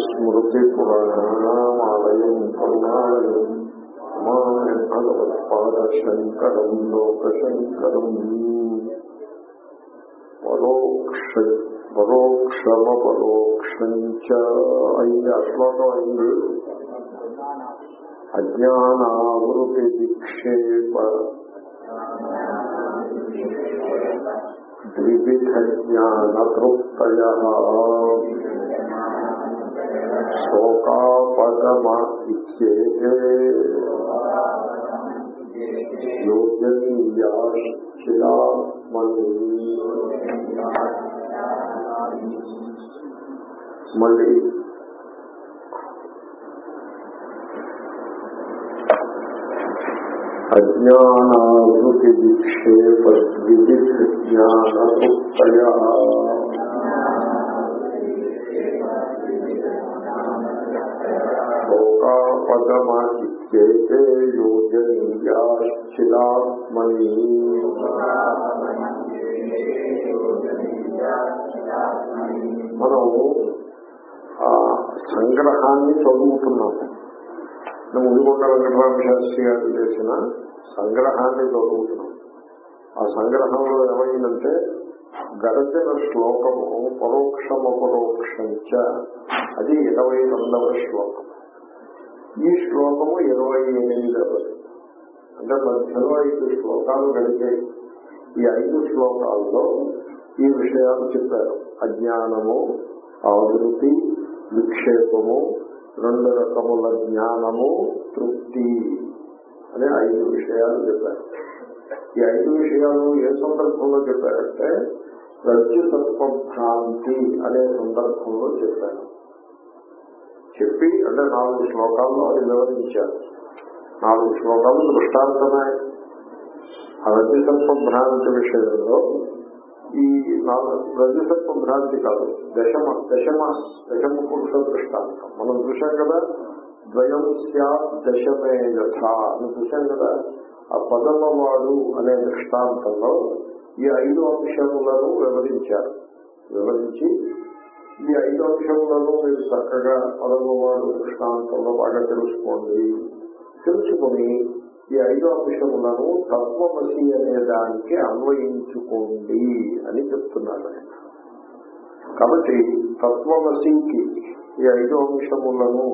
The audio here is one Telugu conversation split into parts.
స్మృతి పురాణామాలయం పన్నాయం భగవత్పాదశంకరం లోకశంకరం పరోక్ష పరోక్షమపరోక్షం అయింది అశ్లోకం అయింది అజ్ఞానావృతి విక్షేప ద్విధ జ్ఞానతృప్తయ శోకాపగమ ఇత్యేతే మళ్ళీ అజ్ఞానావృతి విక్షేప విదిత్ జ్ఞానముక్తయ శోకాపదమాచిత్యేతే యోజనీయాశ్చిరాత్మని మనం ఆ సంగ్రహాన్ని చదువుతున్నాము ముందుకొండ వెంకటరామ శాస్త్రి గారు చేసిన సంగ్రహాన్ని చదువుతున్నాం. ఆ సంగ్రహంలో ఏమైందంటే గరజన శ్లోకము పరోక్షమపరోక్షంచ అది ఇరవై రెండవ శ్లోకం ఈ శ్లోకము ఇరవై ఎనిమిదవది అంటే మధ్యలో ఐదు శ్లోకాలు గడిచాయి ఈ ఐదు శ్లోకాల్లో ఈ విషయాలు చెప్పారు. అజ్ఞానము ఆవృతి విక్షేపము రెండు రకముల జ్ఞానము తృప్తి అనే ఐదు విషయాలు చెప్పారు. ఈ ఐదు విషయాలు ఏ సందర్భంలో చెప్పారంటే రజ్జుతత్వభ్రాంతి అనే సందర్భంలో చెప్పారు. చెప్పి అంటే నాలుగు శ్లోకాల్లో అది వివరించారు. నాలుగు శ్లోకాలు దృష్టాంతమే. ఆ భ్రాంతి విషయంలో ఈ రజసత్వ భ్రాంతి కాదు దశమ దశమ దశమ పురుష దృష్టాంతం. మనం చూసాం కదా ద్వయం స్యాత్ దశమే యథ అని చూసాం కదా ఆ పదమవాడు అనే దృష్టాంతంలో ఈ ఐదు అంశములను వివరించారు. వివరించి ఈ ఐదు అంశములను మీరు చక్కగా పదమవాడు దృష్టాంతంలో బాగా తెలుసుకోండి. తెలుసుకుని ఈ ఐదు అంశములను తత్వమసి అనే దానికి అన్వయించుకోండి అని చెప్తున్నారు కాబట్టి తత్వమసికి ఈ ఐదు అంశములను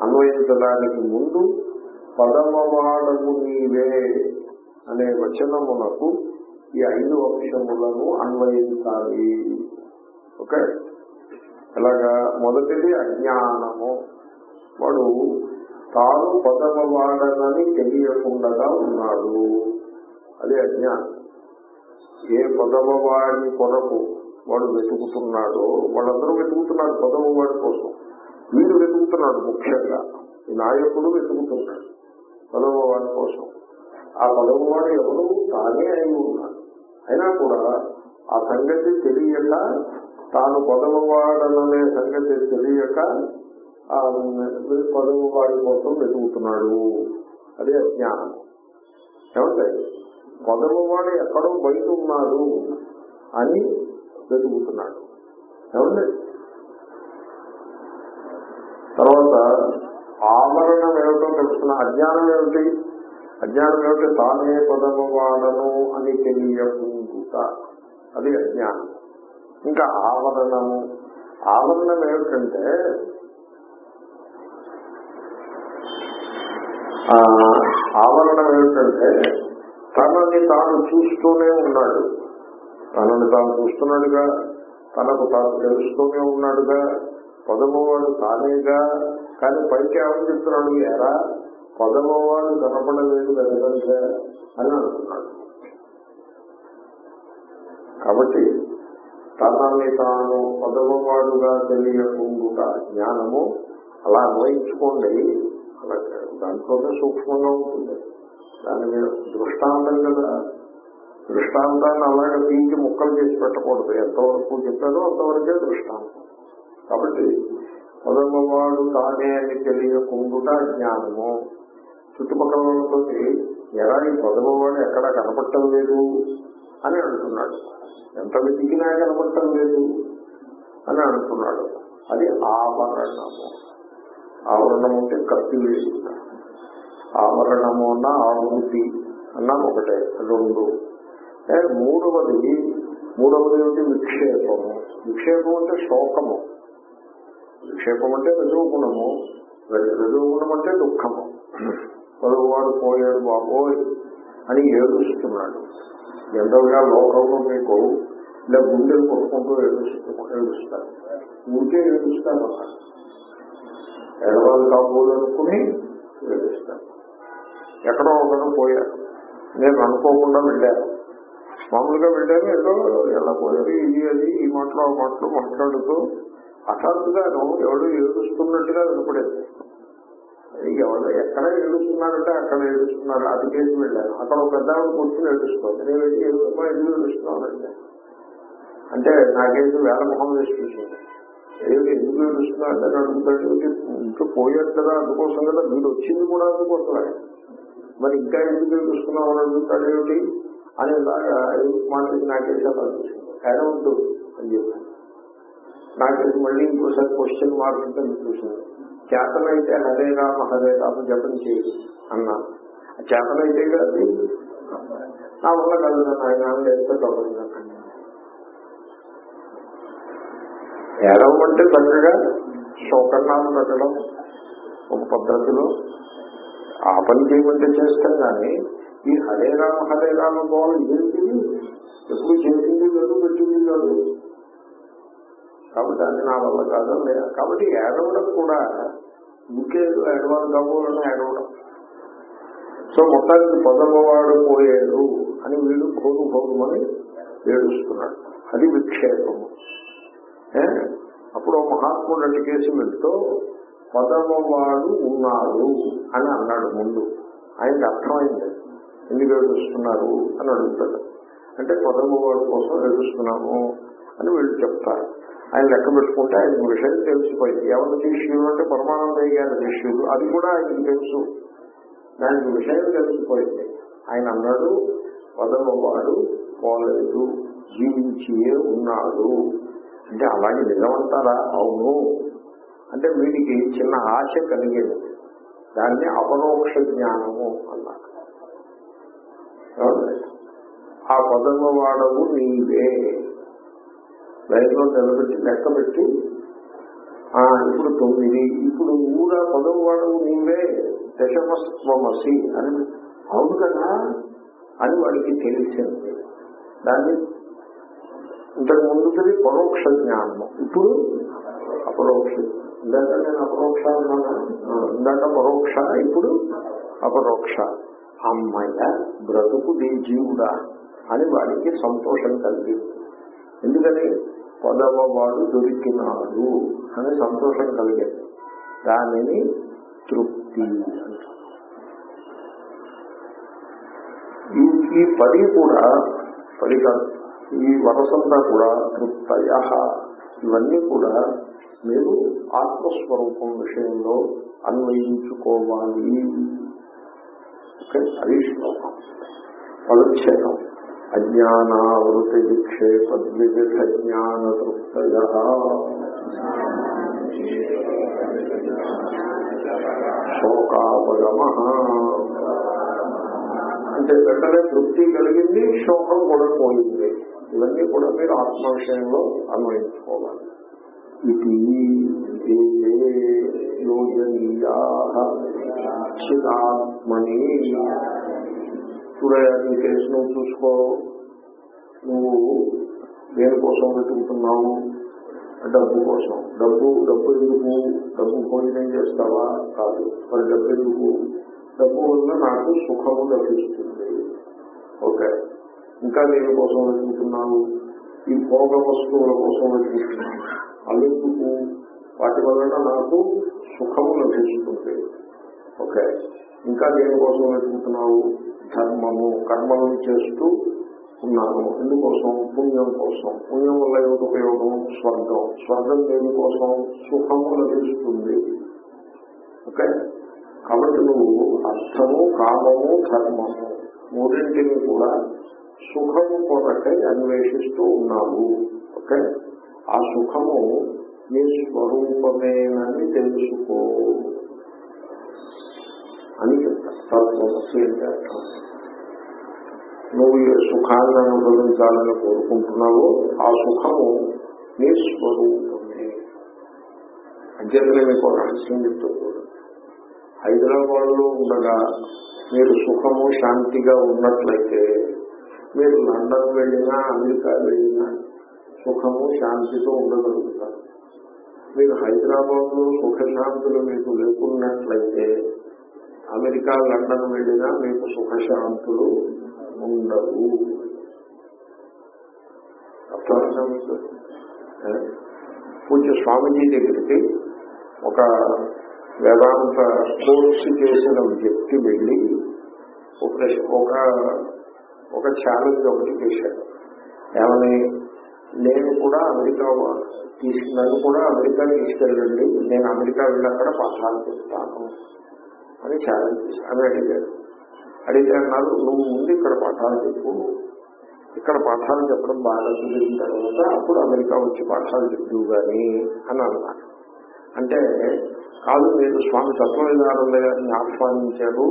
అన్వయించడానికి ముందు పదమవాడము నీవే అనే వచనమునకు ఈ ఐదు అంశములను అన్వయించాలి. ఓకే? ఎలాగా? మొదటిది అజ్ఞానము. వాడు తాను పదమవాడనని తెలియకుండా ఉన్నాడు. అది అజ్ఞానం. ఏ పదమవాడి కొరకు వాడు వెతుకుతున్నాడో వాళ్ళందరూ వెతుకుతున్నాడు పదమవాడి కోసం. వీడు వెతుకుతున్నాడు ముఖ్యంగా. ఈ నాయకుడు వెతుకుతున్నాడు పదమవాడి కోసం. ఆ పదమవాడు ఎవరు? తానే అయి ఉన్నాడు. అయినా కూడా ఆ సంగతి తెలియక తాను పదమవాడననే సంగతి తెలియక పదవు వాడి కోసం వెతుకుతున్నాడు. అదే అజ్ఞానం. ఏమంటే పదవు వాడు ఎక్కడో బయట ఉన్నాడు అని వెతుకుతున్నాడు. ఏమండి? తర్వాత ఆవరణం ఏమిటో తెలుసుకున్న అజ్ఞానం ఏమిటి? అజ్ఞానం ఏమిటి? తానే పదము వాడను అని తెలియకుండా అది అజ్ఞానం. ఇంకా ఆవరణము. ఆవరణం ఏమిటంటే ఆవరణం ఏమిటంటే తనని తాను చూస్తూనే ఉన్నాడు. తనని తాను చూస్తున్నాడుగా తనకు తాను తెలుస్తూనే ఉన్నాడుగా పదమవాడు తానేగా కానీ పైకి ఏమని చెప్తున్నాడు ఎరా పదమవాడు కనపడలేదు కనుక అని అంటున్నాడు కాబట్టి తనని తాను పదవవాడుగా తెలియకుండా జ్ఞానము అలా అన్వయించుకోండి. అలా దాంట్లోనే సూక్ష్మంగా ఉంటుంది. దాని మీద దృష్టాంతం కదా. దృష్టాంతాన్ని అలాగే పీకి ముక్కలు చేసి పెట్టకూడదు. ఎంతవరకు చెప్పారో అంతవరకే దృష్టాంతం. కాబట్టి పదవవాడు తానే అని తెలియకుండా జ్ఞానము. చుట్టుపక్కల వాళ్ళతో ఎలా ఈ పదవవాడు ఎక్కడ కనపడటం లేదు? అని అంటున్నాడు. ఎంత వెతికినా కనపడటం లేదు అని అంటున్నాడు. అది ఆవరణము ఆవరణం అంటే కత్తి లేదు ఆవరణము అన్న ఆవృతి అన్న ఒకటే రెండు. మూడవది మూడవది ఏమిటి? విక్షేపము. విక్షేపం అంటే శోకము. విక్షేపం అంటే రజోగుణము. రజోగుణం అంటే దుఃఖము. వాడు పోయాడు బాబోయ్ అని ఏడుస్తున్నాడు. జనరల్గా లోకంలో మీకు ఇలా గుండెలు కొట్టుకుంటూ ఏడుస్తూ ఏడుస్తారు. ఊరికే ఏడుస్తారు. అన్నమాట ఎడవాళ్ళు కాబోలు అనుకుని ఏడుస్తారు. ఎక్కడో ఒకరు పోయారు. నేను అనుకోకుండా వెళ్ళాను. మామూలుగా వెళ్ళాను ఏదో ఎలా పోయారు ఇది అది ఈ మాటలు ఆ మాటలు మాట్లాడుతూ హఠాత్తుగా ఎవడు ఏడుస్తున్నట్టుగా వినపడేది ఎవరు ఎక్కడ ఏడుస్తున్నారంటే అక్కడ ఏడుస్తున్నారు. అది కేసు వెళ్ళాను అక్కడ ఒక పెద్ద కూర్చొని కూర్చుని ఏడుస్తుంది నేను వెళ్ళి ఏడుస్తున్నా ఎందుకు ఏడుస్తున్నానంటే. అంటే నాకేసి వేల మొహం వేసి చూసింది ఏమిటి ఎందుకు ఏడుస్తున్నారంటే అంటే అడుగుతాడు. ఇంకా పోయాడు కదా అందుకోసం కదా. వీడు వచ్చింది కూడా అందుకోసమే. మరి ఇంకా ఎందుకు ఏడుస్తున్నావు అని అడుగుతాడు. ఏమిటి? అని ఇలాగా మాట నాకేసి అలా చూసింది. ఉంటుంది అని చెప్పాను నాకేసి మళ్ళీ ఇంకోసారి క్వశ్చన్ మార్క్ కింద చూసింది. చేతనైతే హరే రామ హరే రామ జపం చేయి అన్నా. చేతనైతే కాదు నా వల్ల కాదు ఆయన ఎంత తప్పదు ఏడవమంటే చక్కగా శోకన్నాలు పెట్టడం ఒక పద్ధతిలో. ఆ పని చేయమంటే చేస్తాం కానీ ఈ హరే రామ హరే రామ గోళ ఏంటి ఎప్పుడు చేసింది కాదు పెట్టింది కాదు. కాబట్టి అది నా వల్ల కాదు. లేదా కాబట్టి ఏడవడం కూడా ఇంకేదో ఏడవాలి కాబోలని ఏడవడం సో మొత్తానికి పొదమవాడు పోయాడు అని వీడు భోగు భోగమని ఏడుస్తున్నాడు. అది విక్షేపము అప్పుడు మహాత్ముడు అడిగేసి వెళ్తూ పదమవాడు ఉన్నాడు అని అన్నాడు ముందు. ఆయనకి అర్థమైంది. ఎందుకు ఏడుస్తున్నారు అని అడుగుతాడు. అంటే పదమవాడు కోసం ఏడుస్తున్నాము అని వీళ్ళు చెప్తారు ఆయన లెక్క పెట్టుకుంటే ఆయన విషయం తెలిసిపోయింది. ఎవరి శిష్యులు అంటే పరమానందయ్య గారి శిష్యులు అది కూడా ఆయనకు తెలుసు. దానికి విషయం తెలిసిపోయింది. ఆయన అన్నాడు పదమవాడు పోలేదు. జీవించియే ఉన్నాడు? అంటే అలాగే నిజమంటారా? అవును. అంటే వీడికి చిన్న ఆశ కలిగేది. దాన్ని అపరోక్ష జ్ఞానము అన్నారు. ఆ పదవ వాడవు నీవే. లైన్లో నిలబెట్టి లెక్క పెట్టి ఇప్పుడు తొమ్మిది ఇప్పుడు ఊర పదవ వాడవు నీవే దశమస్వమసి అని అవును కదా? అని వాడికి తెలిసింది. దాన్ని ఇంతకు ముందుది పరోక్ష జ్ఞానము. ఇప్పుడు అపరోక్ష. ఇందాక నేను అపరోక్ష ఇందాక పరోక్ష ఇప్పుడు అపరోక్ష. అమ్మయ్య బ్రతుకు దీ జీవుడా అని వాడికి సంతోషం కలిగింది. ఎందుకని? పదవవాడు దొరికినాడు అని సంతోషం కలిగేది దానిని తృప్తి ఈ పది కూడా పది కాదు ఈ వరసంతా కూడా తృప్తయ ఇవన్నీ కూడా మీరు ఆత్మస్వరూపం విషయంలో అన్వయించుకోవాలి. ఓకే? అది శ్లోకం. పదచ్ఛేదం. అజ్ఞానావృతి విక్షేపద్విధ జ్ఞాన తృప్తయ శోకాపగమ అంటే వెంటనే తృప్తి కలిగింది శోకం కూడా పోయింది. ఇవన్నీ కూడా మీరు ఆత్మ విషయంలో అన్వయించుకోవాలి. ఇది యోజనీయాత్మని చూడయా నీ కేసు నువ్వు చూసుకో. నువ్వు దేనికోసం వెతుకుతున్నావు? డబ్బు కోసం. డబ్బు డబ్బు ఎందుకు? డబ్బు భోజనం చేస్తావా? కాదు. మరి డబ్బు ఎందుకు? డబ్బు వల్ల నాకు సుఖము లభిస్తుంది. ఓకే. ఇంకా దేని కోసం వెతుకుతున్నావు? ఈ భోగ వస్తువుల కోసం వెతుకుతున్నాను అల్లెందుకు? వాటి వలన నాకు సుఖము లభిస్తుంది. ఓకే. ఇంకా దేనికోసం వెతుకుతున్నావు? ధర్మము కర్మలను చేస్తూ ఉన్నాను. ఎందుకోసం? పుణ్యం కోసం. పుణ్యం వల్ల ఏమిటి ఉపయోగం? స్వర్గం. స్వర్గం దేనికోసం? సుఖము లభిస్తుంది. ఓకే? కాబట్టి నువ్వు అర్థము కామము ధర్మము మూడింటిని కూడా సుఖము కొరకై అన్వేషిస్తూ ఉన్నావు. ఓకే? ఆ సుఖము నీ స్వరూపమేనని తెలుసుకో అని చెప్తారు. తత్వమసి అంటే అర్థం. నువ్వు ఏ సుఖాన్ని అనుభవించాలని కోరుకుంటున్నావో ఆ సుఖము నీ స్వరూపమే. అంచేతనే మీకు ఒక రహస్యం చెప్తూ హైదరాబాద్లో ఉండగా మీరు సుఖము శాంతిగా ఉన్నట్లయితే మీరు లండన్ వెళ్ళినా అమెరికా వెళ్ళినా సుఖము శాంతితో ఉండగలుగుతారు. మీరు హైదరాబాద్లో సుఖశాంతులు మీకు లేకున్నట్లయితే అమెరికా లండన్ వెళ్ళినా మీకు సుఖశాంతులు ఉండవు పూజ మీకు? స్వామీజీ దగ్గరికి ఒక వేదాంత కోర్స్ చేసిన వ్యక్తి వెళ్ళి ఒక ఒక ఒక ఛాలెంజ్ ఒకటి చేశాడు. ఏమని? నేను కూడా అమెరికా తీసుకు నన్ను కూడా అమెరికా తీసుకెళ్ళండి. నేను అమెరికా వెళ్ళి అక్కడ పాఠాలు చెప్తాను అని ఛాలెంజ్ చేశాను అని అడిగాడు. అడిగితే అన్నారు నువ్వు ముందు ఇక్కడ పాఠాలు చెప్పు. ఇక్కడ పాఠాలు చెప్పడం బాగా కుదిరిన తర్వాత అప్పుడు అమెరికా వచ్చి పాఠాలు చెప్పు కానీ అని అన్నారు. అంటే కాదు మీరు స్వామి తత్వవిధానంద గారిని ఆహ్వానించారు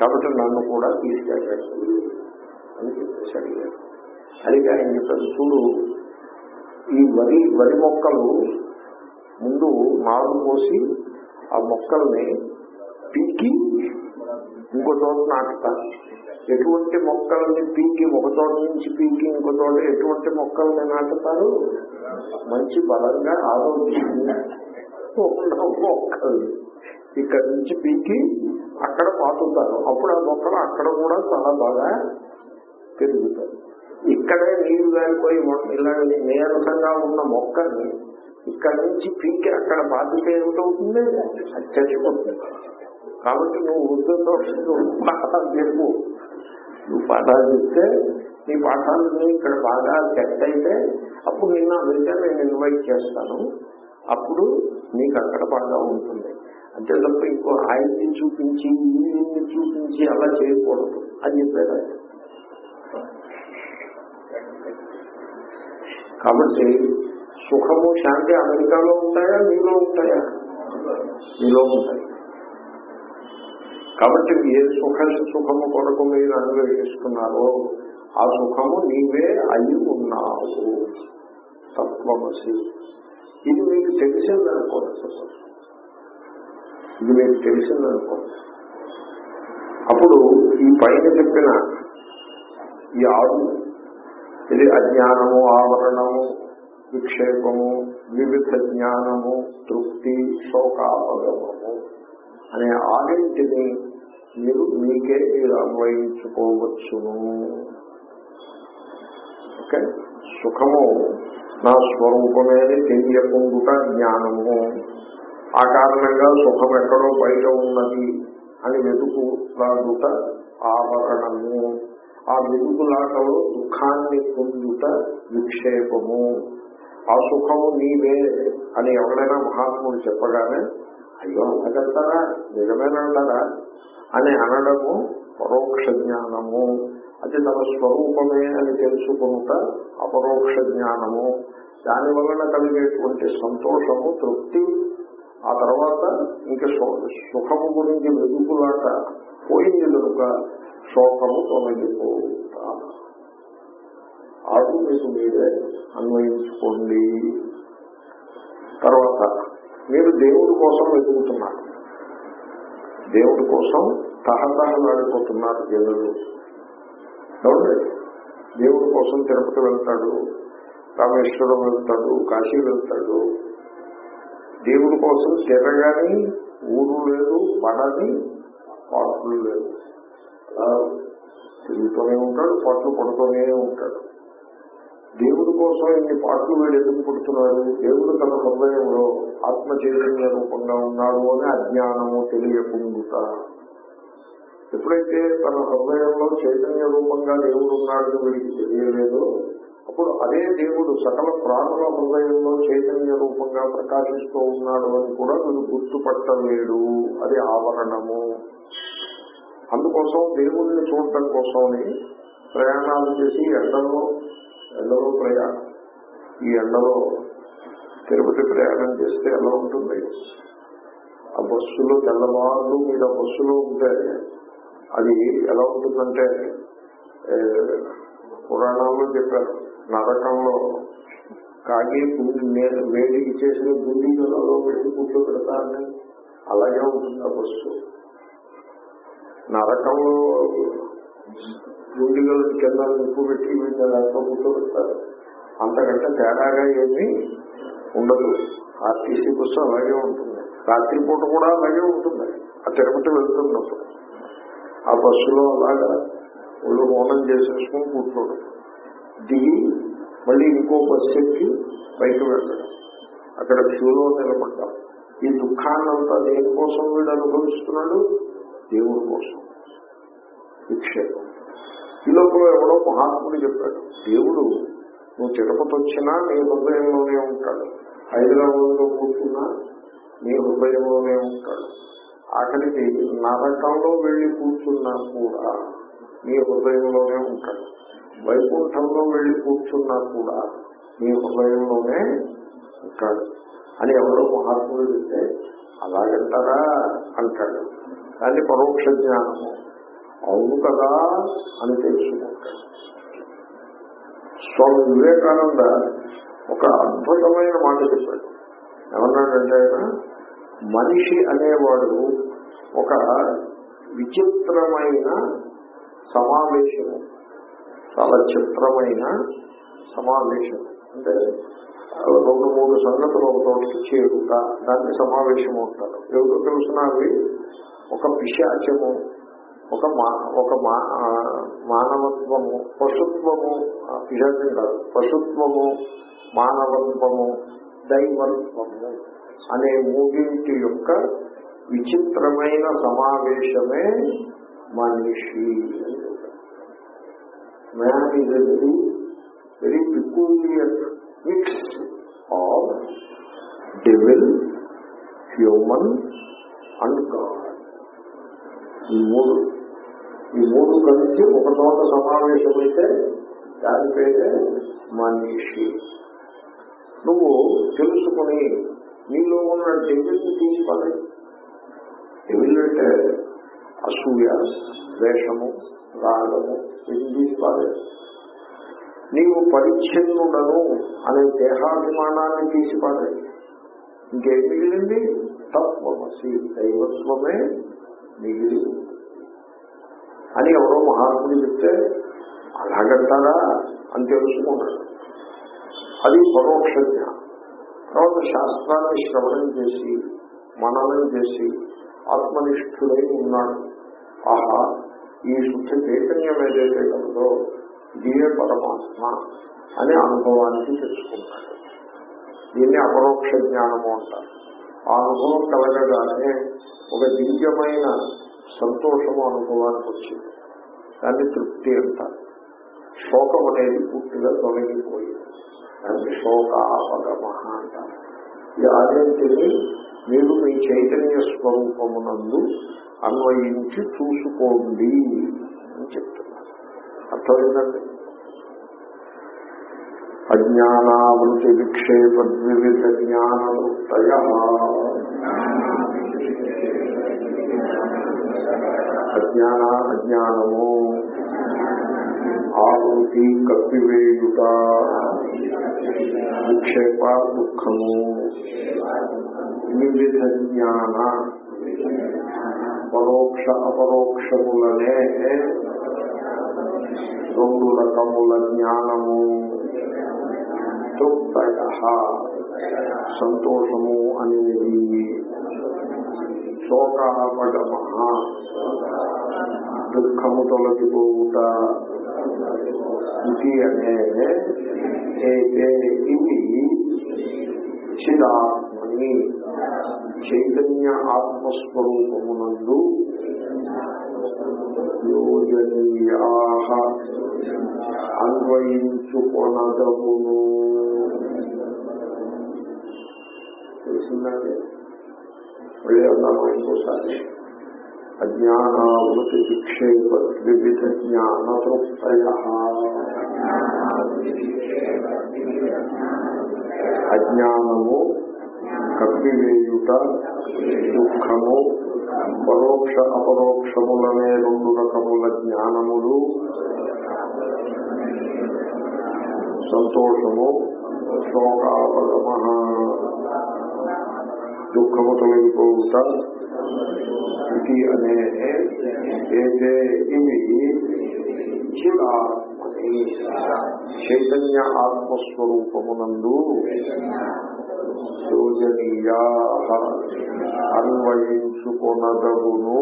కాబట్టి నన్ను కూడా తీసుకెళ్ళారు అని చెప్పేసి అడిగారు. అడిగి ఆయన చెప్పారు చూడు ఈ వరి వరి మొక్కలు ముందు నారు పోసి ఆ మొక్కల్ని పీకి ఇంకో చోట నాటుతారు ఎటువంటి మొక్కల్ని పీకి ఒక చోట నుంచి పీకి ఇంకో చోట ఎటువంటి మొక్కల్ని నాటుతారు? మంచి బలంగా ఆరోగ్యంగా మొక్కల్ని. ఇక్కడ నుంచి పీకి అక్కడ పాతుతారు. అప్పుడు ఆ మొక్కలు అక్కడ కూడా చాలా బాగా పెరుగుతాయి. ఇక్కడే నీరు గారిపోయి ఇలాంటి నీరసంగా ఉన్న మొక్కని ఇక్కడ నుంచి పీకి అక్కడ బాధ్యత ఏమిటవుతుంది? అది చచ్చిపోతుంది కాబట్టి నువ్వు వృద్ధంతో పాఠాలు చెప్పు. నువ్వు పాఠాలు చెప్తే నీ పాఠాలని ఇక్కడ బాగా సెట్ అయితే అప్పుడు నిన్న వెళ్తే నేను ఇన్వైట్ చేస్తాను. అప్పుడు నీకు అక్కడ బాగా ఉంటుంది. అంతే తప్ప ఇంకో ఆయన్ని చూపించి ఈయన్ని చూపించి అలా చేయకూడదు అని చెప్పారు కాబట్టి సుఖము శాంతి అమెరికాలో ఉంటాయా మీలో ఉంటాయా? మీలో ఉంటాయి. కాబట్టి ఏ సుఖ సుఖము కొరకు మీరు అన్వేషిస్తున్నారో ఆ సుఖము నీవే అయి ఉన్నావు. తత్వమసి. ఇది మీకు తెలిసిందనుకోండి suppose. ఇది మీకు తెలిసిందనుకోండి అప్పుడు ఈ పైన చెప్పిన ఈ ఆరు ఇది అజ్ఞానము ఆవరణము విక్షేపము వివిధ జ్ఞానము తృప్తి శోకాపగమము అనే ఆరింటిని మీరు మీకే మీరు అన్వయించుకోవచ్చును. ఓకే? సుఖము నా స్వరూపమే తెలియకుండుట జ్ఞానము. ఆ కారణంగా సుఖం ఎక్కడో బయట ఉన్నది అని వెతుకులాడుట ఆవరణము. ఆ వెతుకులాటలో దుఃఖాన్ని పొందుట విక్షేపము. ఆ సుఖము నీవే అని ఎవరైనా మహాత్ముడు చెప్పగానే అయ్యో అనగలుగుతారా నిజమేనంటారా? అని అనడము పరోక్ష జ్ఞానము. అది తన స్వరూపమే అని తెలుసుకుంట అపరోక్ష జ్ఞానము. దాని వలన కలిగేటువంటి సంతోషము తృప్తి ఆ తర్వాత ఇంకా సుఖము గురించి వెతుకులాట పోయింది కనుక శోకము తొలగిపోతా అది మీకు మీరే అన్వయించుకోండి. తర్వాత మీరు దేవుడి కోసం వెతుకుతున్నారు. దేవుడి కోసం తహతహలాడిపోతున్నారు జనులు. చూడండి దేవుడి కోసం తిరుపతి వెళ్తాడు రామేశ్వరం వెళ్తాడు కాశీ వెళ్తాడు. దేవుడి కోసం తిరగని ఊరు లేదు పడని పాటలు లేదు తిరుగుతూనే ఉంటాడు పాటలు పడుతూనే ఉంటాడు. దేవుడి కోసం ఇన్ని పాటలు వీడు ఎందుకు పుడుతున్నాడు? దేవుడు తన హృదయంలో ఆత్మ చైతన్య రూపంగా ఉన్నాడు అని అజ్ఞానము తెలియకుండా ఎప్పుడైతే తన హృదయంలో చైతన్య రూపంగా దేవుడు ఉన్నాడని వీడికి తెలియలేదో అప్పుడు అదే దేవుడు సకల ప్రాణుల హృదయంలో చైతన్య రూపంగా ప్రకాశిస్తూ ఉన్నాడు అని కూడా వీడు గుర్తుపట్టలేడు. అది ఆవరణము. అందుకోసం దేవుణ్ణి చూడటం కోసమని ప్రయాణాలు చేసి ఎండలో ఎండలో ప్రయాణం ఈ ఎండలో తిరుపతి ప్రయాణం చేస్తే ఎలా ఉంటుంది? ఆ బస్సులో తెల్లవారు మీద బస్సులో ఉంటే అది ఎలా ఉంటుందంటే పురాణాల్లో చెప్పారు నరకంలో కాగి గుండి వేడికి చేసిన గుండీలలో పెట్టి పెడతారని అలాగే ఉంటుంది ఆ బస్సు. నరకంలో గుండిగల కింద నిప్పు పెట్టి వీటిని దాంట్లో కూర్చోబెడతారు అంతకంటే తేడాగా ఏమీ ఉండదు. ఆర్టీసీ బస్సు అలాగే ఉంటుంది. రాత్రిపూట కూడా అలాగే ఉంటుంది. ఆ తిరుపతి వెళ్తున్నప్పుడు ఆ బస్సులో అలాగా ఒళ్ళు మౌనం చేసేసుకుని కూర్చోడు. దిగి మళ్ళీ ఇంకో బస్సు ఎక్కి బయట వెళ్ళడం అక్కడ క్యూలో నిలబడ్డాం ఈ దుఃఖాన్నంతా దేనికోసం వీడు అనుభవిస్తున్నాడు? దేవుడి కోసం. విక్షేపం ఈ లోపల ఎవడో మహాత్ముడు చెప్పాడు దేవుడు నువ్వు తిరుపతి వచ్చినా నీ హృదయంలోనే ఉంటాడు. హైదరాబాద్లో కూర్చున్నా నీ హృదయంలోనే ఉంటాడు. ఆఖరికి నరకంలో వెళ్ళి కూర్చున్నా కూడా నీ హృదయంలోనే ఉంటాడు. వైకుంఠంలో వెళ్ళి కూర్చున్నా కూడా నీ హృదయంలోనే ఉంటాడు. అని ఎవరో మహాత్ముడు చెప్తే అలాగంటారా? అంటాడు. దాన్ని పరోక్ష జ్ఞానము. అవును కదా అని తెలుసుకుంటాడు స్వామి వివేకానంద ఒక అద్భుతమైన మాట చెప్పాడు. ఏమన్నాడంటే ఆయన మనిషి అనేవాడు ఒక విచిత్రమైన సమావేశము చాలా చిత్రమైన సమావేశం అంటే రెండు మూడు సంగతులు ఒక తోటికి చేరుట దాన్ని సమావేశం ఉంటారు ఎవరు తెలుసిన అవి? ఒక పిశాచము. ఒక మా ఒక మా మానవత్వము పశుత్వము ఆ, కాదు పశుత్వము మానవత్వము దైవత్వము అనే మూడింటి యొక్క విచిత్రమైన సమావేశమే మనిషి. Man is very very peculiar mix of devil human and god ఈ మూడు ఈ మూడు కలిసి ఒక చోట సమావేశమైతే దాని పేరే మనిషి. నువ్వు తెలుసుకుని నీలో ఉన్న డెవిల్ని తీసుకోవాలి. డెవిల్ అంటే అసూయ ద్వేషము రాగము ఇది తీసుకోవాలి. నీవు పరిచ్ఛిన్నుడను అనే దేహాభిమానాన్ని తీసిపాడే ఇంకేం మిగిలింది? తత్వమసి దైవత్వమే మిగిలి అని ఎవరో మహాత్ముడు చెప్తే అలాగంటారా? అని తెలుసుకున్నాడు అది పరోక్ష జ్ఞానం. తర్వాత శాస్త్రాన్ని శ్రవణం చేసి మననం చేసి ఆత్మనిష్ఠుడై ఉన్నాడు. ఆహా ఈ శుద్ధ చైతన్యం ఏదైతే కలదో ఇదే పరమాత్మ అనే అనుభవానికి తెచ్చుకున్నాడు దీన్ని అపరోక్ష జ్ఞానము అంటారు. ఆ అనుభవం కలగగానే ఒక దివ్యమైన సంతోషము అనుభవానికి వచ్చింది. దాన్ని తృప్తి అంటారు. శోకం అనేది పూర్తిగా తొలగిపోయింది. దాన్ని శోకాపగమ అంటారు. ఈ ఆదేంటిని మీరు మీ చైతన్య స్వరూపమునందు అన్వయించి చూసుకోండి అని చెప్తున్నారు. అర్థమైందండి? అజ్ఞానావృతి విక్షేప ద్వివిధ జ్ఞానవృత్తయ అజ్ఞాన అజ్ఞానము ఆవృతి కప్పివేయుట విక్షేప దుఃఖము వివిధ జ్ఞాన పరోక్ష అపరోక్షములనే రెండు రకముల జ్ఞానము. తృప్త సంతోషము అనేది శోకాపగమ దుఃఖము తొలగిపోవుట ఇది అనే ఏదే ఇవి చిదాత్మని చైతన్య ఆత్మస్వరూపమునందు యోజనీయా అన్వయించుకొనదమును తెలిసిందండి? మళ్ళీ అన్నాను ఇంకోసారి అజ్ఞానావృతి విక్షేప వివిధ జ్ఞానతృప్తయ. అజ్ఞానము కప్పివేయుట దుఃఖము పరోక్ష అపరోక్షములనే రెండు రకముల జ్ఞానములు. సంతోషము శోకాపగమ దుఃఖము తొలగిపోవుట ఇది అనే ఏదే ఇవి చిదాత్మని చైతన్య ఆత్మస్వరూపమునందు యోజనీయా అన్వయించుకొనదగును.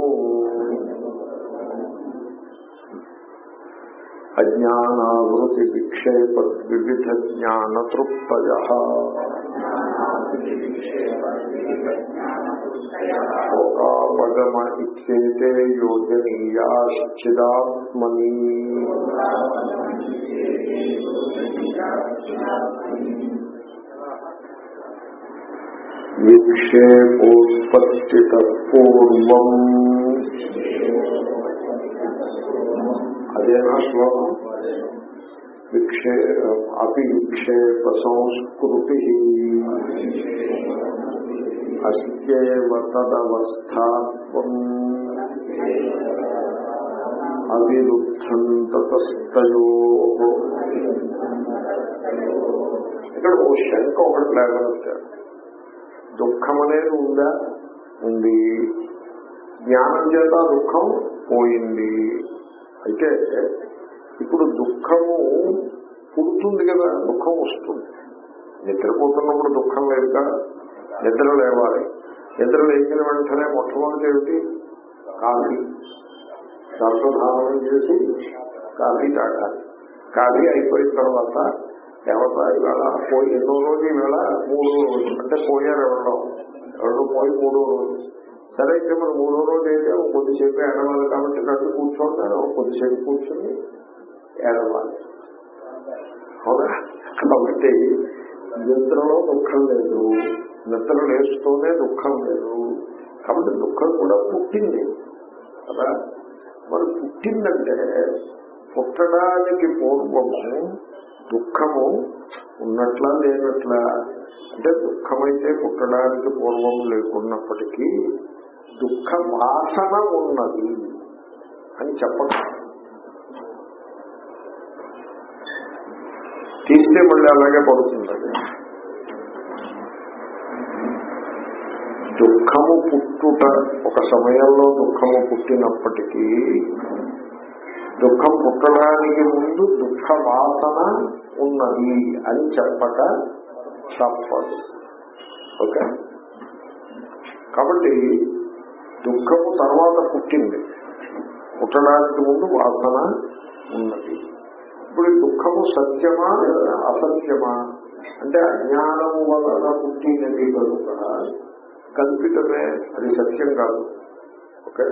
అజ్ఞానావృతి విక్షేప వివిధ జ్ఞానతృప్తయ తృప్తయ శోకాపగమ ఇత్యేతే యోజనీయాశ్చిదాత్మని విక్షేపోత్పత్తిత పూర్వం అదేనా శ్లోకం విక్షే అపి విక్షేప సంస్కృతి అస్యేవ తదవస్థాత్వం అవిరుద్ధం తతస్తయో ఇక్కడ ఓ శంక ఒకటి లేవనెత్తారు దుఃఖం అనేది ఉందా? ఉంది. జ్ఞానం చేత దుఃఖం పోయింది. అయితే ఇప్పుడు దుఃఖము పుడుతుంది కదా దుఃఖం వస్తుంది. నిద్రపోతున్నప్పుడు దుఃఖం లేదు కదా? నిద్ర లేవాలి. నిద్ర లేచిన వెంటనే మొట్టమొదటి ఏమిటి? కాఫీ. సర్వధారణం చేసి కాఫీ తాగాలి. కాఫీ అయిపోయిన తర్వాత దేవత ఇవాళ పోయి ఎన్నో రోజు ఇవాళ మూడో రోజు అంటే పోయారు ఎవరో. ఎవరు పోయి మూడో రోజు. సరే అయితే మరి మూడో రోజు అయితే కొద్దిసేపు ఏడవాలి కాబట్టి కట్టు కూర్చోండి కొద్దిసేపు కూర్చొని ఏడవాలి. అవునా? కాబట్టి నిద్రలో దుఃఖం లేదు. నిద్ర లేస్తూనే దుఃఖం లేదు. కాబట్టి దుఃఖం కూడా పుట్టింది. కదా? మరి పుట్టిందంటే పుట్టడానికి పూర్వము దుఃఖము ఉన్నట్లా లేనట్లా. అంటే దుఃఖమైతే పుట్టడానికి పూర్వం లేకున్నప్పటికీ దుఃఖ వాసన ఉన్నది అని చెప్పడం. తీస్తే మళ్ళీ అలాగే పడుతుంది దుఃఖము పుట్టుట ఒక సమయంలో దుఃఖము పుట్టినప్పటికీ దుఃఖం పుట్టడానికి ముందు దుఃఖ వాసన ఉన్నది అని చెప్పక తప్పదు. ఓకే? కాబట్టి దుఃఖము తర్వాత పుట్టింది. పుట్టడానికి ముందు వాసన ఉన్నది. ఇప్పుడు దుఃఖము సత్యమా అసత్యమా? అంటే అజ్ఞానము వలన పుట్టినది కనుక కల్పితమే అది సత్యం కాదు. ఓకే?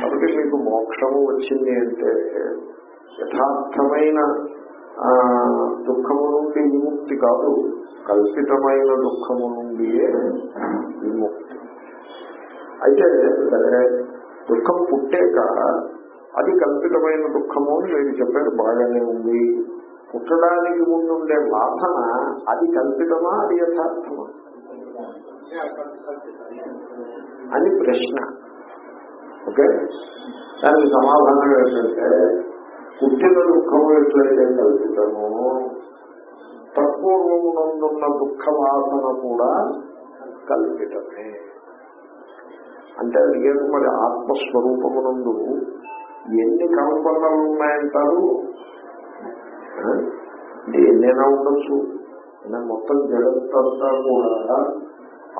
కాబట్టి మీకు మోక్షము వచ్చింది అంటే యథార్థమైన దుఃఖము నుండి విముక్తి కాదు. కల్పితమైన దుఃఖము నుండియే విముక్తి. అయితే సరే దుఃఖం పుట్టాక అది కల్పితమైన దుఃఖము అని మీరు చెప్పారు బాగానే ఉంది. పుట్టడానికి ముందుండే వాసన అది కల్పితమా అది యథార్థమా? అని ప్రశ్న. ఓకే? దానికి సమాధానం ఏంటంటే పుట్టిన దుఃఖము ఎట్లయితే తక్కువ తత్పూర్వమునందున్న దుఃఖ వాసన కూడా కల్పితమే అంటే అడిగారు మరి ఆత్మస్వరూపమునందు ఎన్ని కల్పనలు ఉన్నాయంటారు? ఆ? ఎన్నైనా ఉండొచ్చు. మొత్తం జగత్తంతా కూడా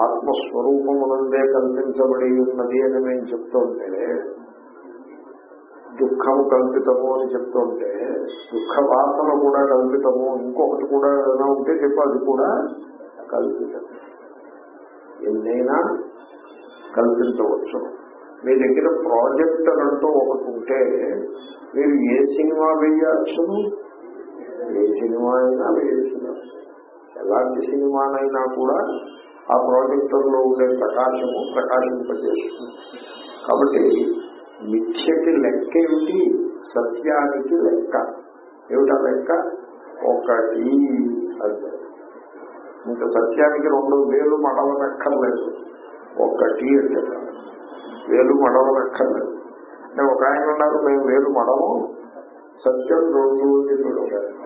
ఆత్మస్వరూపమునందే కల్పించబడి ఉన్నది అని మేము చెప్తుంటే దుఃఖము కల్పితము అని చెప్తుంటే దుఃఖ వాసన కూడా కల్పితము ఇంకొకటి కూడా ఏదైనా ఉంటే చెప్పాలి అది కూడా కల్పితం. ఎన్నైనా కల్పించవచ్చు. మీ దగ్గర ప్రాజెక్ట్ అంటూ ఒకటి ఉంటే మీరు ఏ సినిమా వేయచ్చును ఏ సినిమా అయినా వేయచ్చు. ఎలాంటి సినిమానైనా కూడా ఆ ప్రాజెక్టర్లో ఉండే ప్రకాశము ప్రకాశింపజేస్తుంది కాబట్టి మిథ్యకి లెక్క ఏమిటి? సత్యానికి లెక్క. ఏమిటా లెక్క? ఒకటి. అంటే ఇంకా సత్యానికి రెండు వేలు మడవనక్కర్లేదు ఒక్కటి అంటే. వేలు మడవనక్కర్లేదు అంటే ఒక ఆయన ఉన్నారు మేము వేలు మడము సత్యం రెండు అని చెప్పాడు.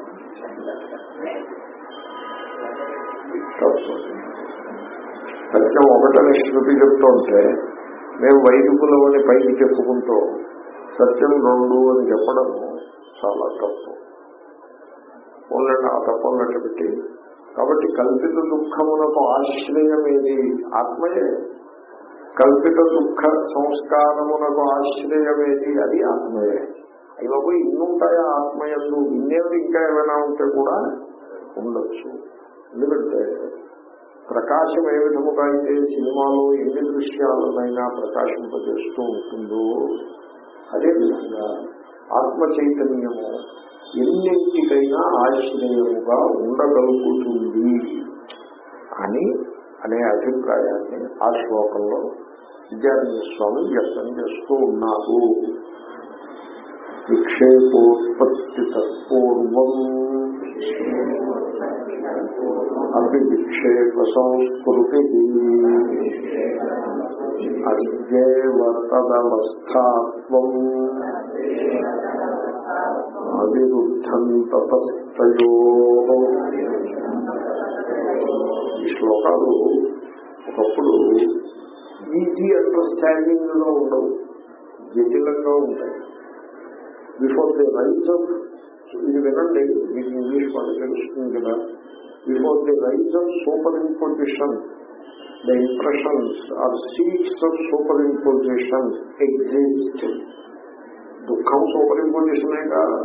సత్యం ఒకటని శృతి చెప్తుంటే మేము వైదికులం అని పైకి చెప్పుకుంటూ సత్యం రెండు అని చెప్పడం చాలా తప్పు. ఉండండి ఆ తప్పన్నట్టు పెట్టి. కాబట్టి కల్పిత దుఃఖమునకు ఆశ్రయం ఏది? ఆత్మయే. కల్పిత దుఃఖ సంస్కారమునకు ఆశ్రయం ఏది? అది ఆత్మయే. అయ్యో ఇన్నుంటాయా ఆత్మయందు? ఇన్నేవి ఇంకా ఏమైనా ఉంటే కూడా ఉండొచ్చు. ఎందుకంటే ప్రకాశం ఏ విధముగా అయితే సినిమాలో ఎన్ని దృశ్యాలనైనా ప్రకాశింపజేస్తూ ఉంటుందో అదేవిధంగా ఆత్మ చైతన్యము ఎన్నింటికైనా ఆశ్రయముగా ఉండగలుగుతుంది అని అనే అభిప్రాయాన్ని ఆ శ్లోకంలో విద్యారణ్య స్వామి వ్యక్తం చేస్తూ ఉన్నారు. విక్షేపోత్పత్తి తత్పూర్వం అపి విక్షేప సంస్కృతి అస్యేవ అవిరుద్ధం తపస్తయో ఈ శ్లోకాలు ఒకప్పుడు ఈజీ అండర్స్టాండింగ్లో ఉండవు జటిలంగా ఉంటాయి. బిఫోర్ ది రైట్స్ ఆఫ్ ఇది వినండి మీకు ఇంగ్లీష్ వాళ్ళు తెలుస్తుంది కదా before the rise of superimposition the impressions are seeds of superimposition exist దుఃఖం సూపర్ ఇంపోజిషనే కాదు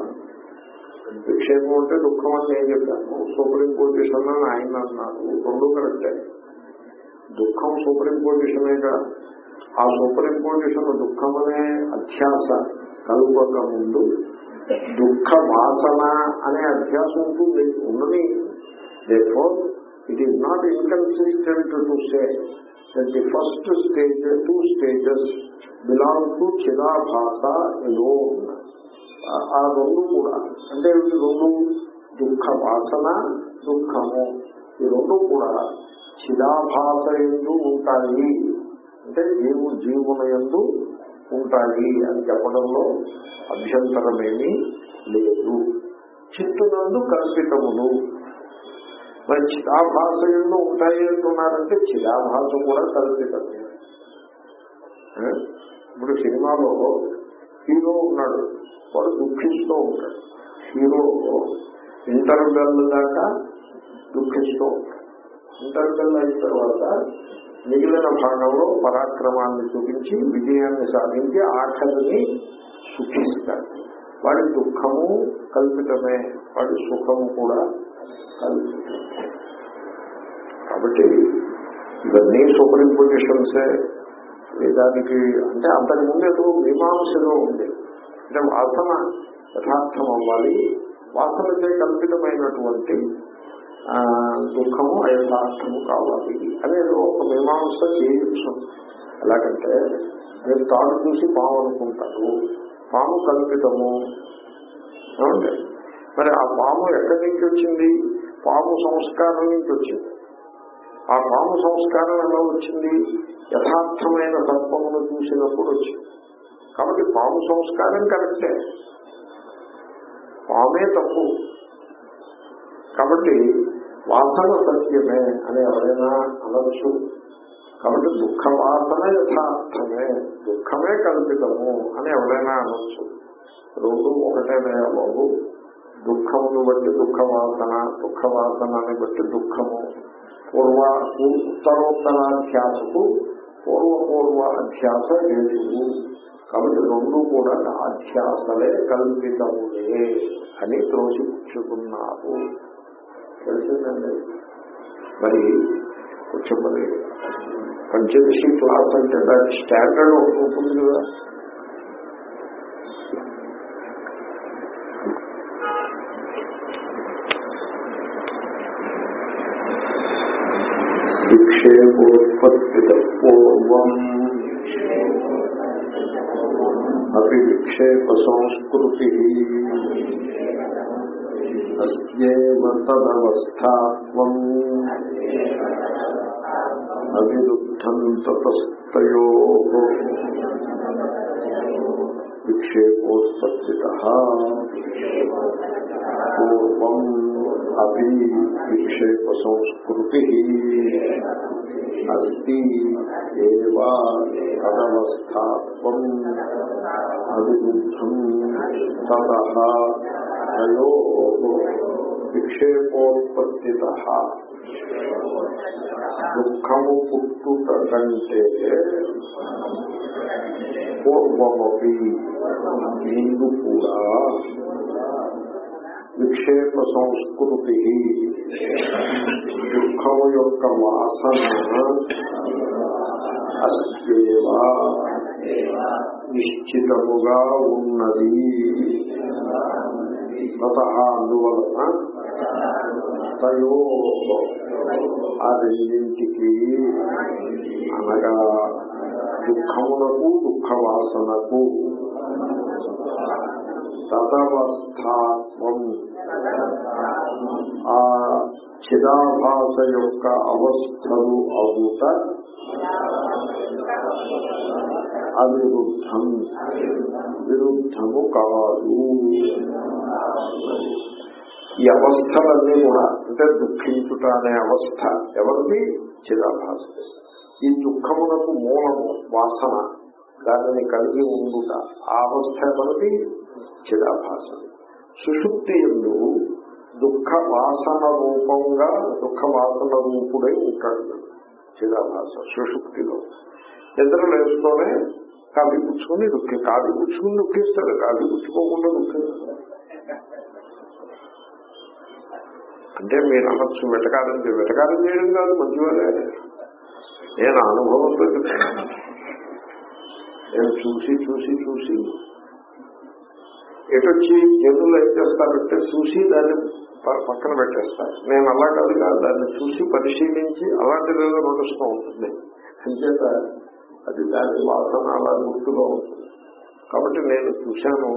విక్షేపం అంటే దుఃఖం అని నేను చెప్పాను సూపర్ ఇంపోజిషన్ అని ఆయన అన్నారు రెండు కరెక్టే దుఃఖం సూపర్ ఇంపోజిషనేగా ఆ సూపర్ ఇంపోజిషన్ దుఃఖం అనే అధ్యాస కలుగక ముందు దుఃఖ వాసన అనే అధ్యాసం ఉంటుంది. ఉన్నది. Therefore it is not inconsistent to say that the first stage two stages belong to చిరాభాష alone ఆ రెండు కూడా. అంటే ఇవి రెండు దుఃఖ వాసన దుఃఖము. ఈ రెండు కూడా చిరాభాష ఎందు ఉంటాయి. అంటే జీవు జీవుల ఎందు ఉంటాయి అని చెప్పడంలో అభ్యంతరమేమీ లేదు. చిత్తునందు కల్పితములు. మరి చిదాభాస ఎందు ఉంటాయి అంటున్నారంటే చిదాభాస కూడా కల్పితమే. ఇప్పుడు సినిమాలో హీరో ఉన్నాడు. వాడు దుఃఖిస్తూ ఉంటాడు. హీరో ఇంటర్వెల్ దాకా దుఃఖిస్తూ ఉంటాడు. ఇంటర్వెల్ అయిన తర్వాత మిగిలిన భాగంలో పరాక్రమాన్ని చూపించి విజయాన్ని సాధించి ఆఖరిని సుఖిస్తాడు. వాడి దుఃఖము కల్పితమే వాడి సుఖము కూడా కల్పితమే. కాబట్టి ఇవన్నీ సూపర్ ఇంపోజిషన్సే వేదానికి అంటే అంతకు ముందు ఏదో మీమాంసలో ఉంది అంటే వాసన యథార్థం అవ్వాలి వాసనచే కల్పితమైనటువంటి దుఃఖము అయథార్థము కావాలి అనేది ఒక మీమాంస చేయొచ్చు. ఎలాగంటే మీరు తాను చూసి బాగనుకుంటారు అనుకుంటారు పాము కల్పితము. ఏమండి? మరి ఆ పాము ఎక్కడి నుంచి వచ్చింది? పాము సంస్కారం నుంచి వచ్చింది. ఆ పాము సంస్కారం ఎలా వచ్చింది? యథార్థమైన సర్పమును చూసినప్పుడు వచ్చింది. కాబట్టి పాము సంస్కారం కరెక్టే. పామే తప్పు. కాబట్టి వాసన సత్యమే అని ఎవరైనా అనవచ్చు కాబట్టి దుఃఖ వాసన యథార్థమే దుఃఖమే కల్పితము అని ఎవరైనా అనొచ్చు. రెండు ఒకటేనే బాబు. దుఃఖమును బట్టి దుఃఖ వాసన దుఃఖ వాసనని బట్టి దుఃఖము. పూర్వ ఉత్తరోత్తరాధ్యాసకు అధ్యాసకు పూర్వ అధ్యాస లేదు కాబట్టి రెండు కూడా అధ్యాసలే కల్పితములే అని త్రోసిపుచ్చుకున్నారు. తెలిసిందండి? మరి కొంచెం మరి పంచదశి క్లాస్ అంటే దాని స్టాండర్డ్ ఒకటి ఉంటుంది కదా. విక్షేపోత్పత్తి పూర్వం అవి విక్షేప సంస్కృతి అస్యేవ తదవస్థాత్వం. అవిరుద్ధం తతస్తయో విక్షేపోత్పత్తి పూర్వం అపి విక్షేప సంస్కృతి అస్తి ఏవా తదవస్థాత్వం అవిరుద్ధం తత తయో విక్షేపోత్పత్తి దుఃఖము పుట్టుట కంటే పూర్వమపి ముందు కూడా విక్షేప సంస్కృతి దుఃఖము యొక్క వాసన అస్యేవా నిశ్చితముగా ఉన్నది. తత అందువలన తయో ఆ రెండింటికి అనగా దుఃఖమునకు దుఃఖవాసనకు తదవస్థాత్వం ఆ చిదాభాస యొక్క అవస్థలు అవుట అవిరుద్ధం. విరుద్ధము కాదు. ఈ అవస్థలన్నీ కూడా అంటే దుఃఖించుట అనే అవస్థ ఎవరిది? చిరాభాస ఈ దుఃఖమునకు మూలము వాసన దానిని కలిగి ఉండుట ఆ అవస్థ ఎవరిది? చిరాభాస సుషుప్తి ఎందు దుఃఖ వాసన రూపంగా దుఃఖ వాసన రూపుడై ఉంటాడు. చిరాభాస సుషుప్తిలో. నిద్ర లేస్తూనే కాఫీ పుచ్చుకుని దుఃఖి కాఫీ పుచ్చుకుని దుఃఖిస్తాడు కాఫీ పుచ్చుకోకుండా దుఃఖిస్తాడు. అంటే మీరు అనొచ్చు వెటకారం వెటకారం చేయడం కాదు మంచివాడే నేను అనుభవంతో చెప్తాను నేను చూసి చూసి చూసి. ఎటొచ్చి జనులు ఏం చేస్తారంటే చూసి దాన్ని పక్కన పెట్టేస్తారు. నేను అలా కాదుగా దాన్ని చూసి పరిశీలించి అలాంటిది ఏదో నడుస్తూ ఉంటుంది. అంచేత అది దాని వాసన అలా గుర్తులో ఉంటుంది. కాబట్టి నేను చూశాను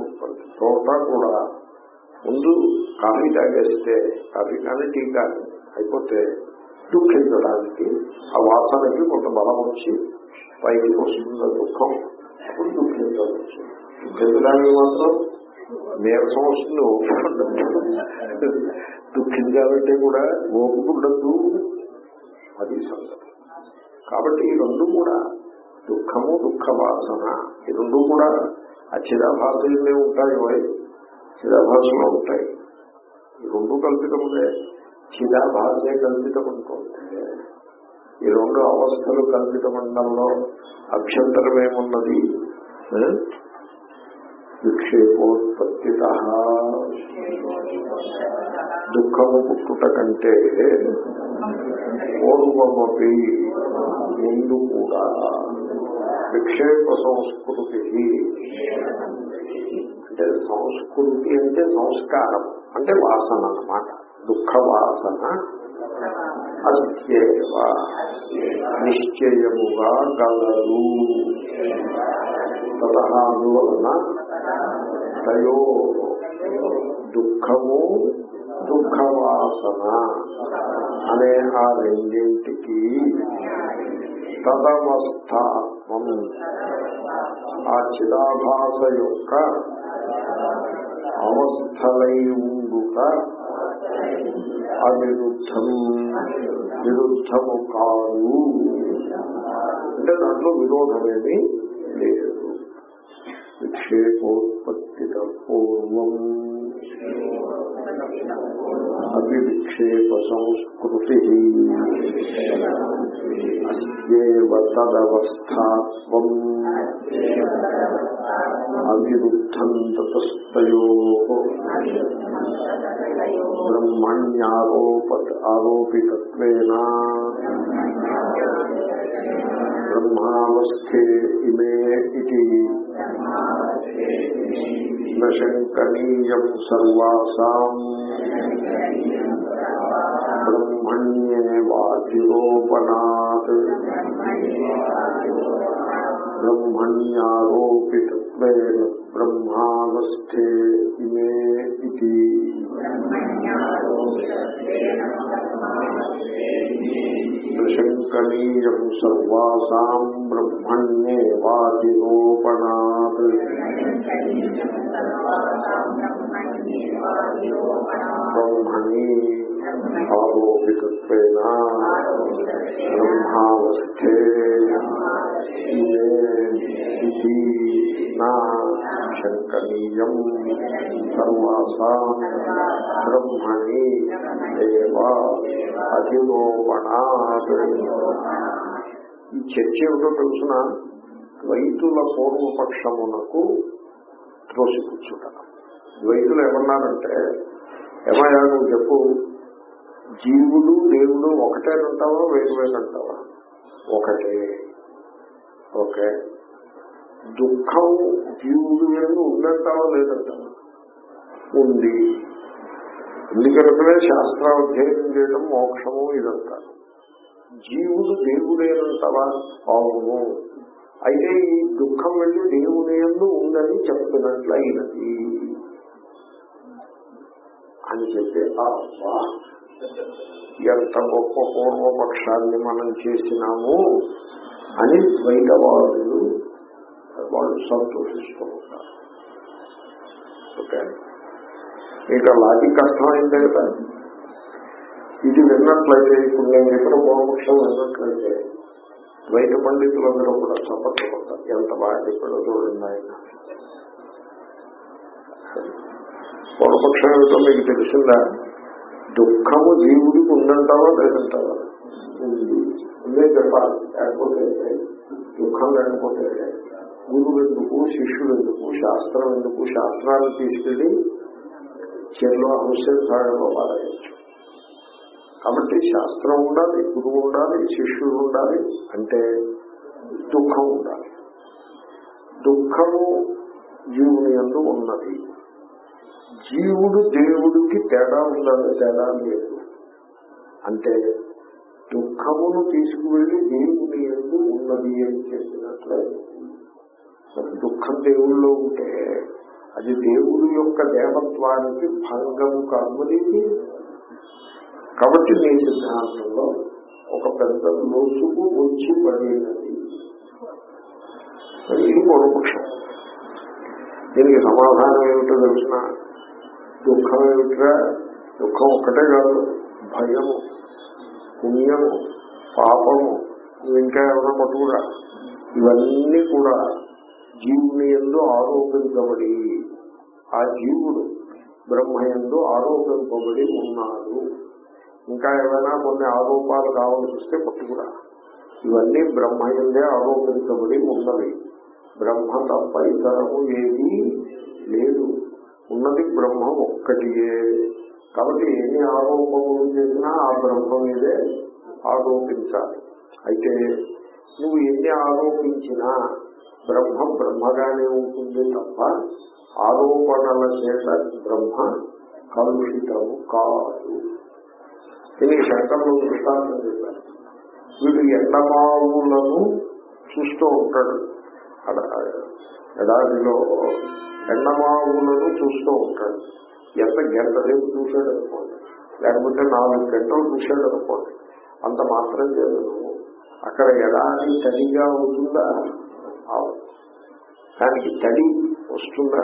తోట కూడా ముందు కాఫీ తాగేస్తే కాఫీ కానీ టీ కానీ అయిపోతే దుఃఖించడానికి ఆ వాసనకి కొంత బలం వచ్చి పైకి వస్తుంది దుఃఖం. అప్పుడు దుఃఖించవచ్చు దుఃఖించడానికి మాత్రం నీరసం వస్తుంది దుఃఖించాలంటే కూడా ఓపుకుండద్దు అది సంగతి. కాబట్టి ఈ రెండు కూడా దుఃఖము దుఃఖ వాసన ఈ రెండు కూడా అచిరాభాషలే ఉంటాయి. అవి ఉంటాయి. ఈ రెండు కల్పితములే. చిరాభాషే కల్పితం అనుకుంటే ఈ రెండు అవస్థలు కల్పిత మండలంలో అభ్యంతరమేమున్నది విక్షేపోత్పత్తి దుఃఖము పుట్టుట కంటే పూర్వమపి ముందు కూడా విక్షేప సంస్కృతి అంటే సంస్కృతి అంటే సంస్కారం అంటే వాసన అన్నమాట. దుఃఖ వాసన అస్యేవ నిశ్చయముగా గలరు తత తయో దుఃఖము దుఃఖవాసన అనే ఆ రెండింటికి తదవస్థాత్మం ఆ చిదాభాస యొక్క అవస్థలై ఉండుట అవిరుద్ధం విరుద్ధము కాదు. అంటే దాంట్లో విరోధమేమి లేదు. విక్షేపోత్పత్తి పూర్వం అవిక్షేప సంస్కృతి అస్యేవ తదవస్థాత్వం అవిరుద్ధం తతస్తయో బ్రహ్మణ్యారోప ఆరోపితత్వేన బ్రహ్మావస్థే ఇమే ఇది నశంకనీయం సర్వాసాం బ్రహ్మణ్యేవాధిరోపణాత్ బ్రహ్మణ్యారోపితత్వేన బ్రహ్మావస్థే ఇమే ఇది ప్రశంకనీయం సర్వాసాం బ్రహ్మణ్యేవాదిరోపణాత్ బ్రహ్మణి ఆరోపితత్వేన బ్రహ్మావస్థే ఇది నా శంకనీయం సర్వాసాం బ్రహ్మణి ఏవ అధిరోపణాత్ ఈ చర్చ ఏమిటో తెలుసిన? ద్వైతుల పూర్వపక్షమునకు త్రోసిపుచ్చుట ద్వైతులు ఏమన్నారంటే ఏమయ్యా నువ్వు చెప్పు జీవుడు దేవుడు ఒకటే అంటావా వేరు వేరంటావా ఒకటే. ఓకే. దుఃఖం జీవుడు వేరు ఉందంటావా లేదంటావా? ఉంది. ఎందుకంటే శాస్త్రాధ్యయనం చేయడం మోక్షము ఇదంతా. జీవుడు దేవుడేనంటావా? అవును. అయితే ఈ దుఃఖం వెళ్ళి దేవుని ఎందు ఉందని చెప్తున్నట్లయినది అని చెప్పి ఎంత గొప్ప పూర్వపక్షాన్ని మనం చేసినాము అని ద్వైతవాదులు వాళ్ళు సంతోషిస్తూ ఉంటారు. ఓకే? మీకు లాజిక్ అర్థమైందే కదా? ఇది విన్నట్లయితే ఇప్పుడు నేను చెప్పిన పూర్వపక్షం విన్నట్లయితే ద్వైత పండితులందరూ కూడా చప్పట్లు కొడతారు ఎంత బాగా చెప్పాడో చూడండి ఆయన. పూర్వపక్షం ఏమిటో మీకు తెలిసిందా? దుఃఖము జీవుడికి ఉందంటావా లేదంటావా? ఉంది ఉందే చెప్పాలి. లేకపోతే దుఃఖం లేకపోతే గురువు ఎందుకు శిష్యుడు ఎందుకు శాస్త్రం ఎందుకు శాస్త్రాన్ని తీసుకెళ్ళి చెల్లో అంశాలలో పారాయచ్చు కాబట్టి శాస్త్రం ఉండాలి గురువు ఉండాలి శిష్యుడు ఉండాలి అంటే దుఃఖం ఉండాలి. దుఃఖము జీవుని ఎందు ఉన్నది. జీవుడు దేవుడికి తేడా ఉండాలి తేడా లేదు. అంటే దుఃఖమును తీసుకువెళ్ళి దేవుని ఎందు ఉన్నది అని చేసినట్లే దుఃఖం దేవుల్లో ఉంటే అది దేవుడి యొక్క దేవత్వానికి భంగము కర్మది కాబట్టి నీ సిద్ధాంతంలో ఒక పెద్ద లోసుకు వచ్చి పడినది ఇది పూర్వపక్షం దీనికి సమాధానం ఏమిటో తెలిసిన? దుఃఖం ఏమిట్రా? దుఃఖం ఒక్కటే కాదు భయము పుణ్యము పాపము ఇంకా ఏమైనా పట్టుకురా? ఇవన్నీ కూడా జీవుని ఎందు ఆరోపించబడి ఆ జీవుడు బ్రహ్మ ఎందు ఆరోపింపబడి ఉన్నాడు. ఇంకా ఏమైనా కొన్ని ఆరోపాలు కావాల్సి వస్తే పట్టుకురా. ఇవన్నీ బ్రహ్మ ఎందే ఆరోపించబడి ఉన్నవి. బ్రహ్మ తప్ప ఇతరము ఏమీ లేదు. ఉన్నది బ్రహ్మ ఒక్కటియే. కాబట్టి ఎన్ని ఆరోపణలు చేసినా ఆ బ్రహ్మ మీదే ఆరోపించాలి. అయితే నువ్వు ఎన్ని ఆరోపించినా బ్రహ్మ బ్రహ్మగానే ఉంటుంది తప్ప ఆరోపణల చేత బ్రహ్మ కలుషితము కాదు. ఇది శంకర్లు దృష్టాంతం చెప్పారు. వీడు ఎండమావులను చూస్తూ ఉంటాడు. ఎడారిలో ఎండమావులను చూస్తూ ఉంటాడు. ఎంత గంట సేపు చూశాడు అనుకోండి. లేకపోతే నాలుగు గంటలు చూశాడు అనుకోండి. అంత మాత్రం చేయదు అక్కడ ఎడారి తడిగా ఉంటుందా? దానికి తడి వస్తుందా?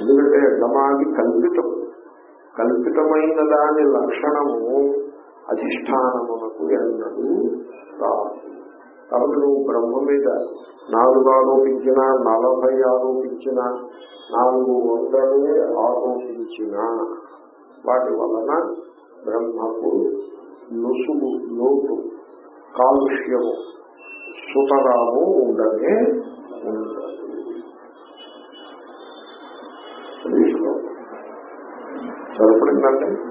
ఎందుకంటే ఎండమాది కల్పితం. కల్పితమైన దాని లక్షణము అధిష్టానమునకు ఎన్నడూ రాదు. కాబట్టి నువ్వు బ్రహ్మ మీద నాలుగు ఆరోపించిన నలభై ఆరోపించిన నాలుగు వందలే ఆరోపించిన వాటి వలన బ్రహ్మకు నుసుము లోటు కాలుష్యము సుతరాము ఉండనే ఉండదు. సరిపడిందండి?